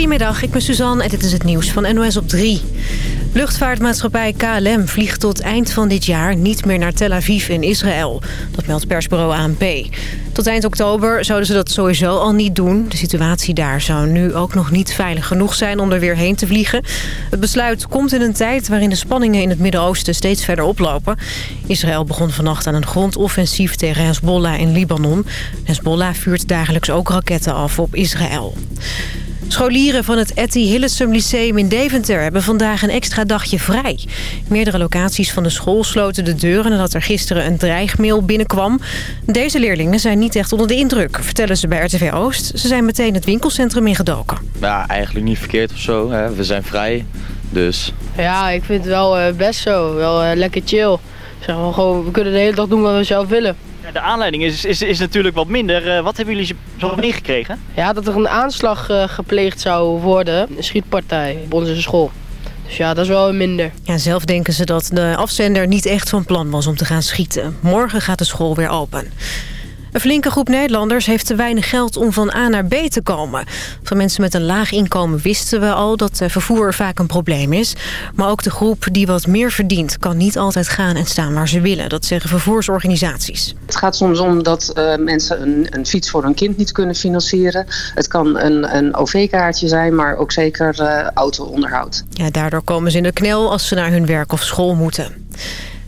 Goedemiddag, ik ben Suzanne en dit is het nieuws van NOS op 3. Luchtvaartmaatschappij KLM vliegt tot eind van dit jaar niet meer naar Tel Aviv in Israël. Dat meldt persbureau ANP. Tot eind oktober zouden ze dat sowieso al niet doen. De situatie daar zou nu ook nog niet veilig genoeg zijn om er weer heen te vliegen. Het besluit komt in een tijd waarin de spanningen in het Midden-Oosten steeds verder oplopen. Israël begon vannacht aan een grondoffensief tegen Hezbollah in Libanon. Hezbollah vuurt dagelijks ook raketten af op Israël. Scholieren van het Etty Hillesum Lyceum in Deventer hebben vandaag een extra dagje vrij. Meerdere locaties van de school sloten de deuren nadat er gisteren een dreigmail binnenkwam. Deze leerlingen zijn niet echt onder de indruk, vertellen ze bij RTV Oost. Ze zijn meteen het winkelcentrum ingedoken. Ja, eigenlijk niet verkeerd of zo. Hè. We zijn vrij, dus... Ja, ik vind het wel uh, best zo. Wel uh, lekker chill. Zeg maar, gewoon, we kunnen de hele dag doen wat we zelf willen. De aanleiding is, is, is natuurlijk wat minder. Uh, wat hebben jullie zo meegekregen? Ja, dat er een aanslag uh, gepleegd zou worden. Een schietpartij op onze school. Dus ja, dat is wel minder. Ja, zelf denken ze dat de afzender niet echt van plan was om te gaan schieten. Morgen gaat de school weer open. Een flinke groep Nederlanders heeft te weinig geld om van A naar B te komen. Van mensen met een laag inkomen wisten we al dat vervoer vaak een probleem is. Maar ook de groep die wat meer verdient kan niet altijd gaan en staan waar ze willen. Dat zeggen vervoersorganisaties. Het gaat soms om dat uh, mensen een, een, fiets voor hun kind niet kunnen financieren. Het kan een, een OV-kaartje zijn, maar ook zeker uh, auto-onderhoud. Ja, daardoor komen ze in de knel als ze naar hun werk of school moeten.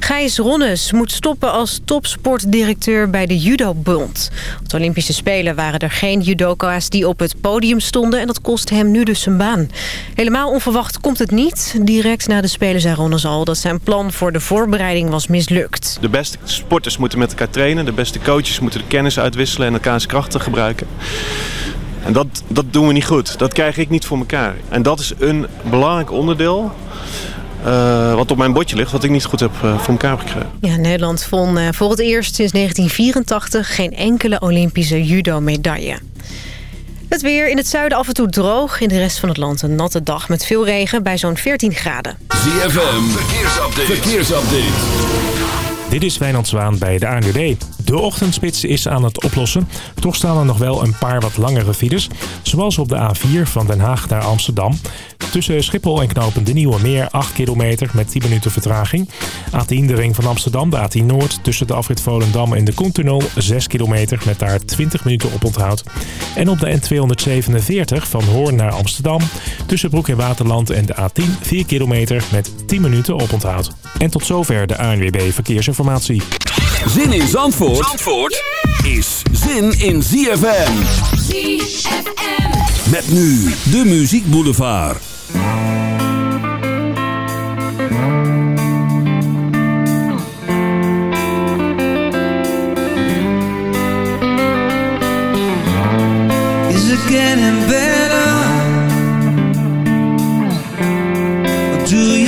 Gijs Ronnes moet stoppen als topsportdirecteur bij de Judobond. Op de Olympische Spelen waren er geen judoka's die op het podium stonden... en dat kost hem nu dus zijn baan. Helemaal onverwacht komt het niet. Direct na de Spelen zei Ronnes al dat zijn plan voor de voorbereiding was mislukt. De beste sporters moeten met elkaar trainen. De beste coaches moeten de kennis uitwisselen en elkaars krachten gebruiken. En dat, dat doen we niet goed. Dat krijg ik niet voor elkaar. En dat is een belangrijk onderdeel uh, wat op mijn bordje ligt, wat ik niet goed heb uh, voor elkaar gekregen. Ja, Nederland won uh, voor het eerst sinds 1984 geen enkele Olympische judo-medaille. Het weer in het zuiden af en toe droog. In de rest van het land een natte dag met veel regen bij zo'n 14 graden. ZFM, verkeersupdate. verkeersupdate. Dit is Wijnand Zwaan bij de ANWB. De ochtendspits is aan het oplossen. Toch staan er nog wel een paar wat langere files. Zoals op de A4 van Den Haag naar Amsterdam. Tussen Schiphol en Knopen de Nieuwe Meer 8 kilometer met 10 minuten vertraging. A10 de ring van Amsterdam, de A10 Noord. Tussen de afrit Volendam en de Koentunnel 6 kilometer met daar 20 minuten op onthoud. En op de N247 van Hoorn naar Amsterdam. Tussen Broek en Waterland en de A10 4 kilometer met 10 minuten op onthoud. En tot zover de ANWB Verkeersinformatie. Zin in Zandvoort, Zandvoort is zin in ZFM. ZFM. Met nu de Muziek Boulevard. Is it getting better? Or do you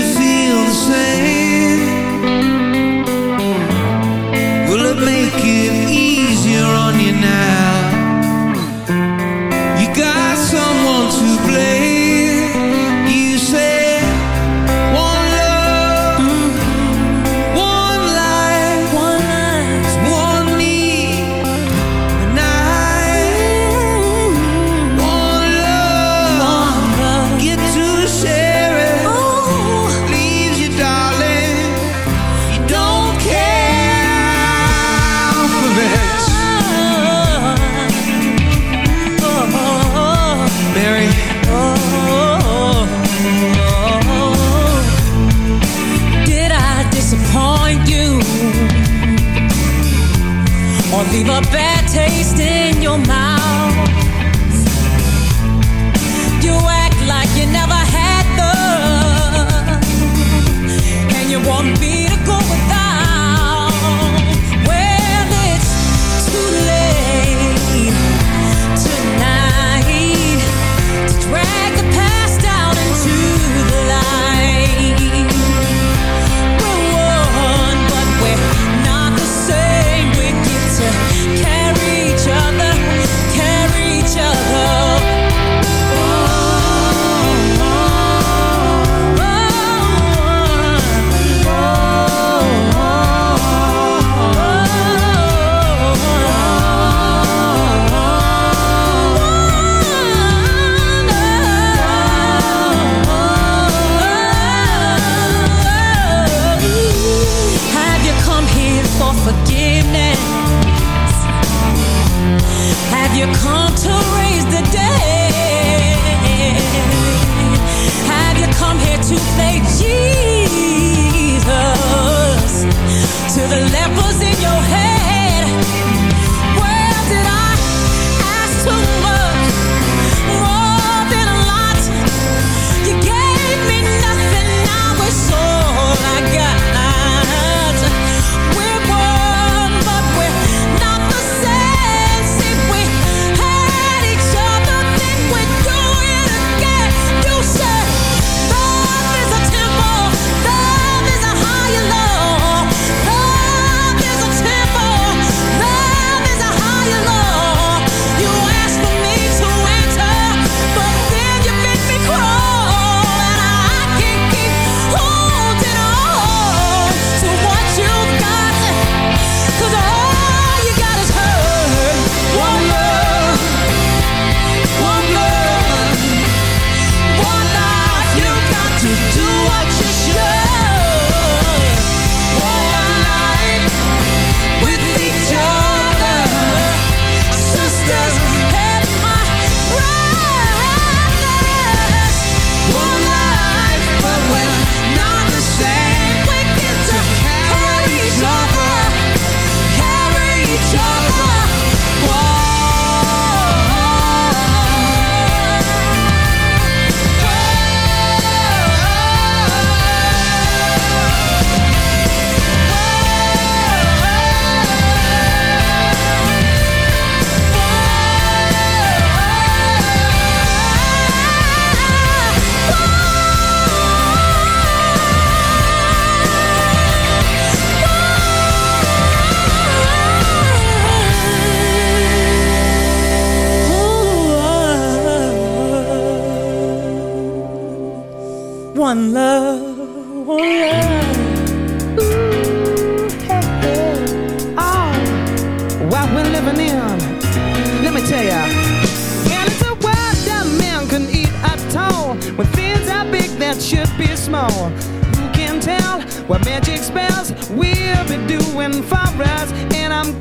what magic spells we'll be doing for us. And I'm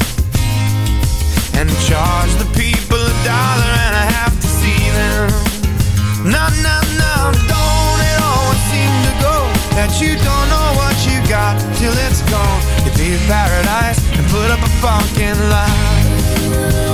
And charge the people a dollar and a half to see them. No, no, no, don't it always seem to go that you don't know what you got till it's gone? Be a paradise and put up a parking lot.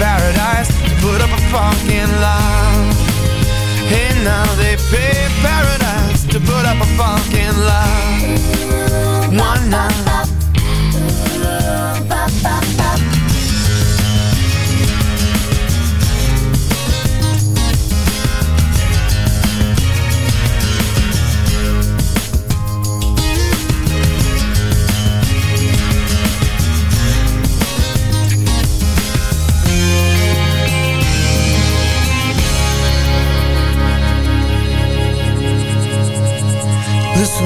Paradise to put up a parking lot. Hey, now they pay paradise to put up a parking lot. One night.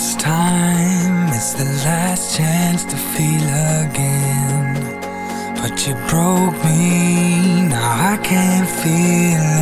last time, it's the last chance to feel again. But you broke me, now I can't feel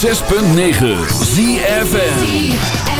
106.9 ZFN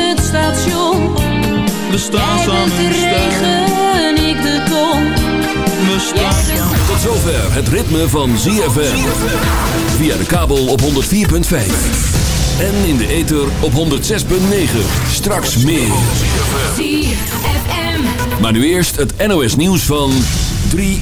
station. We staan Jij de regen, ik de kom. We staan samen. Tot zover het ritme van ZFM. Via de kabel op 104.5. En in de ether op 106.9. Straks meer. ZFM. Maar nu eerst het NOS nieuws van 3